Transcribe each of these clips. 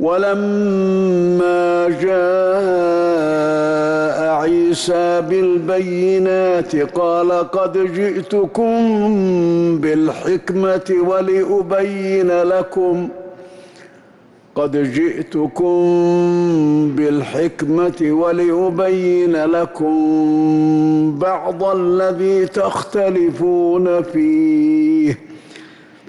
ولما جاء عيسى بالبينات قال قد جئتكم بالحكمة ولأبين لكم. قد جئتكم بالحكمة ولأبين لكم بعض الذي تختلفون فيه.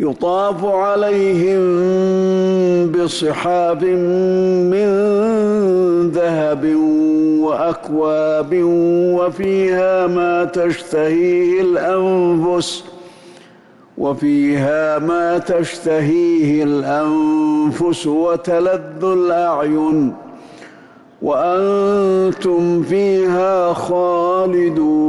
يطاف عليهم بصحاب من ذهب وأكواب وفيها ما تشتهيه الأنفس وفيها ما تشتهيه الأنفس وتلذ الأعين وأنتم فيها خالدون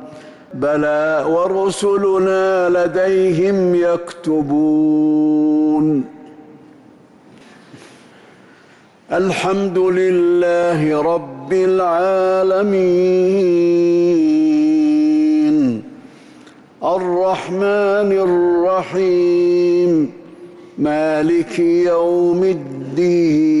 بلى ورسلنا لديهم يكتبون. الحمد لله رب العالمين. الرحمن الرحيم. مالك يوم الدين.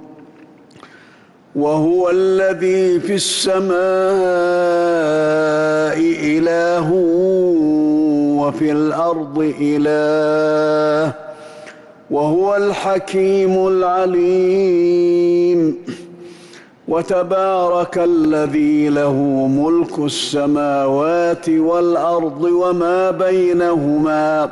وهو الذي في السماء إله وفي الأرض إله وهو الحكيم العليم. وتبارك الذي له ملك السماوات والأرض وما بينهما.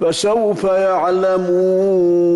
فسوف يعلمون.